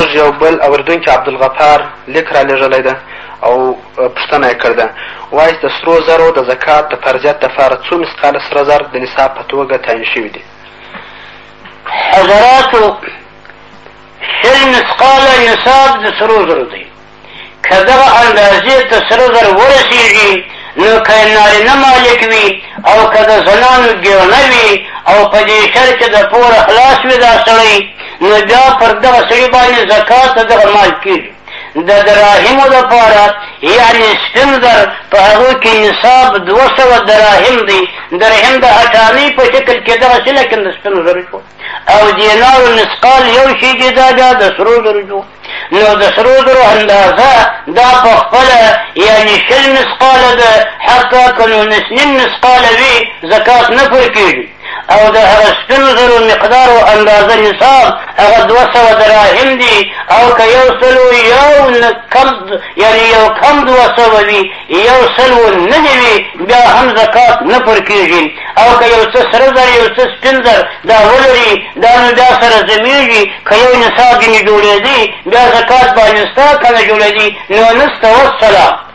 موږ یو بل اوریدونکي عبدالغفار لیک رالیږلی ده او پوښتنه یې کړې ده وایي د سرو زرو د زکات د فرضیت دپاره څو مثقاله سره زر د نصاب په توګه تعین شوي دي حضراتو شل مثقاله نصاب د سرو زرو دی که دغه اندازې ته سره زر ورسېږي نو که یې نارینه مالک وي او که د زنانو ګېڼه وي او په دې شر کې د پوره خلاص وي دا سړی نو بیا پر دغه سړي باندې زکات د دغه مال کېږي د دراهمو لپاره یعنی سپین زر په هغو کې نصاب دوه سوه دراهم دی درهم د اټانۍ په شکل کې دغه شي لکن د سپینو زرو او دینارو نسقال یو شي کې دا بیا د سرو زرو نو د سرو زرو اندازه دا په خپله یعنی شل مسقاله ده حتی که نو نس نیم مسقاله وي زکات نه پر کېږي او د هغه سپینو زرو مقدار او اندازه نصاب هغه دوه سوه دراهم دي او که یو سلو یو کم یعنی یو کم دوه سوه وي یو سل و نه نوي بیا هم زکات نه پر کېږي او که یو څه سره زر یو څه سپین زر دا ولري دا نو بیا سره زمېږي که یو نصاب ځینې جوړېدی بیا زکات باندې ستا که نه جوړېدی نو نسته والسلام